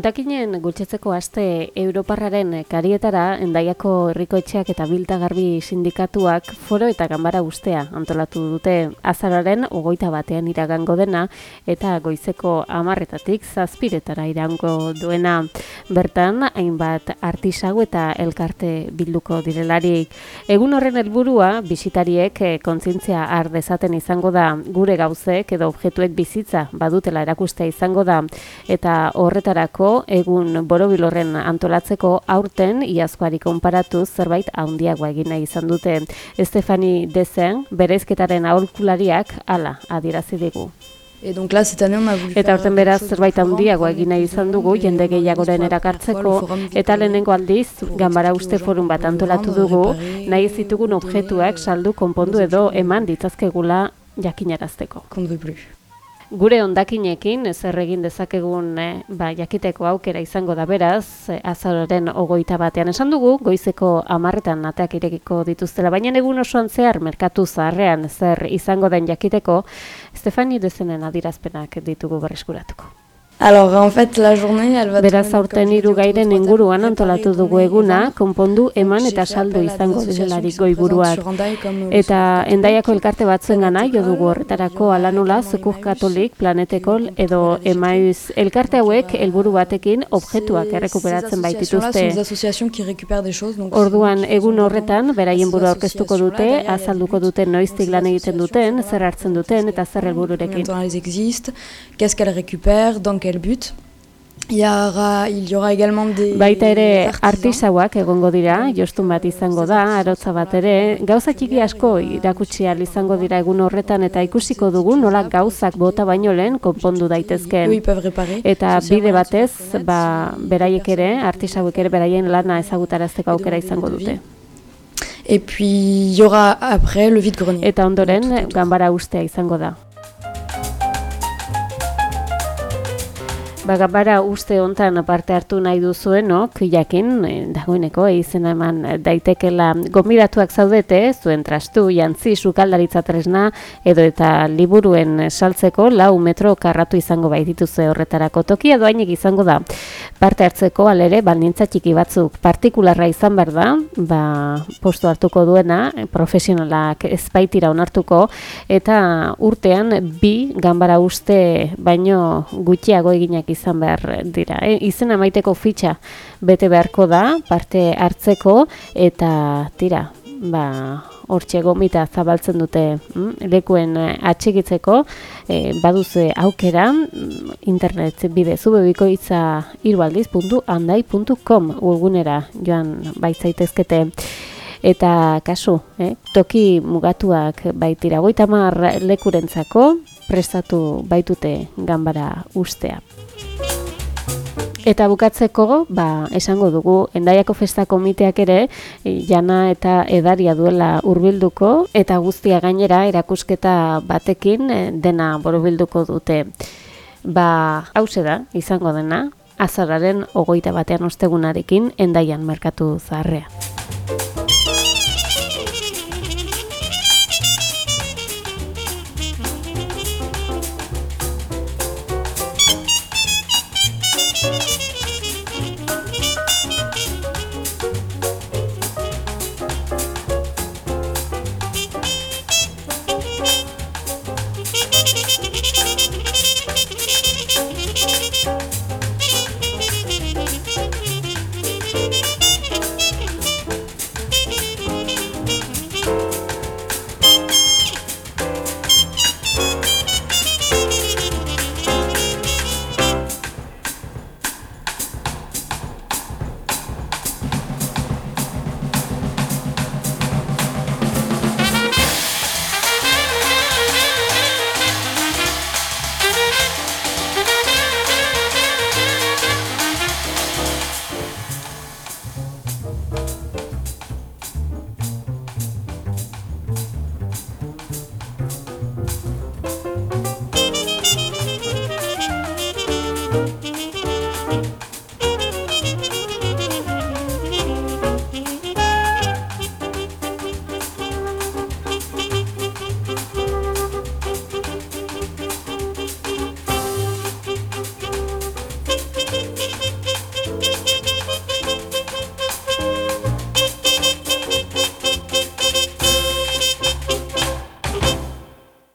Ontakinen gutxetzeko aste Europarraren karietara endaiako herrikoetxeak eta biltagarbi sindikatuak foro eta ganbara ustea antolatu dute azararen ogoita batean iragango dena eta goizeko amarretatik zazpiretara irango duena. Bertan, hainbat artisago eta elkarte bilduko direlarik. Egun horren helburua bisitariek eh, kontzintzia ar dezaten izango da gure gauzek edo objektuek bizitza badutela erakustea izango da eta horretarako egun borobilorren antolatzeko aurten iazkoari konparatu zerbait handiagoa egin nahi izan dute. Estefani Dezen, berezketaren aholkulariak hala adierazi digu. Eta horten beraz zerbait handiagoa egin nahi izan dugu jende gehiagoren erakartzeko eta lehenengo aldiz ganbara uste forum bat antolatu dugu nahi zitugun objektuak saldu konpondu edo eman ditzazkegula jakinarazteko gure ondakinekin zer egin dezakegun eh, ba, jakiteko aukera izango da beraz, eh, azaroren ogoita batean esan dugu, goizeko amarretan ateak irekiko dituztela, baina egun osoan zehar merkatu zaharrean zer izango den jakiteko, Stefani dezenen adirazpenak ditugu berreskuratuko. Alors, en fait, la journée, elle va Beraz, aurten hiru gairen inguruan antolatu dugu eguna, konpondu eman eta saldo izango delarik goiburuak. Eta endaiako elkarte batzuen gana, jo dugu horretarako alanula, zekur katolik, planetekol, edo emaiz elkarte hauek helburu batekin objektuak errekuperatzen baitituzte. Orduan, egun horretan, beraien buru aurkeztuko dute, azalduko duten noiztik lan egiten duten, zer hartzen duten, eta zer helbururekin. Qu'est-ce qu'elle récupère, donc quel but Il y aura, il y aura également des Baita ere artisauak egongo dira, jostun bat izango da, arotza bat ere, gauza txiki asko irakutsi izango dira egun horretan eta ikusiko dugu nola gauzak bota baino lehen konpondu daitezkeen. Eta bide batez, ba, beraiek ere, artisauek ere beraien lana ezagutarazteko aukera izango dute. Et puis, il y aura après le vide grenier. Eta ondoren, ganbara ustea izango da. Bagabara uste hontan parte hartu nahi duzuenok, jakin, eh, dagoeneko, izen eman daitekela. Gomidatuak zaudete, zuen trastu, jantzi, sukaldaritza tresna, edo eta liburuen saltzeko, lau metro karratu izango baitituzue horretarako. Tokia doainik izango da. Parte hartzeko, alere, baldintza txiki batzuk partikularra izan behar da, ba, postu hartuko duena, profesionalak ezpaitira onartuko, eta urtean bi ganbara uste baino gutxiago eginak izan izan behar dira. E, izen amaiteko fitxa bete beharko da, parte hartzeko, eta tira, ba, hortxe gomita zabaltzen dute mm, lekuen eh, atxigitzeko, e, baduze aukera, mm, internet bide zubebiko itza irbaldiz.andai.com urgunera joan baitzaitezkete. Eta kasu, eh? toki mugatuak baitira, goitamar lekurentzako prestatu baitute ganbara ustea. Eta bukatzeko, ba, esango dugu, endaiako festa komiteak ere, jana eta edaria duela hurbilduko eta guztia gainera erakusketa batekin eh, dena borobilduko dute. Ba, hause da, izango dena, azararen ogoita batean ostegunarekin endaian merkatu zaharrean.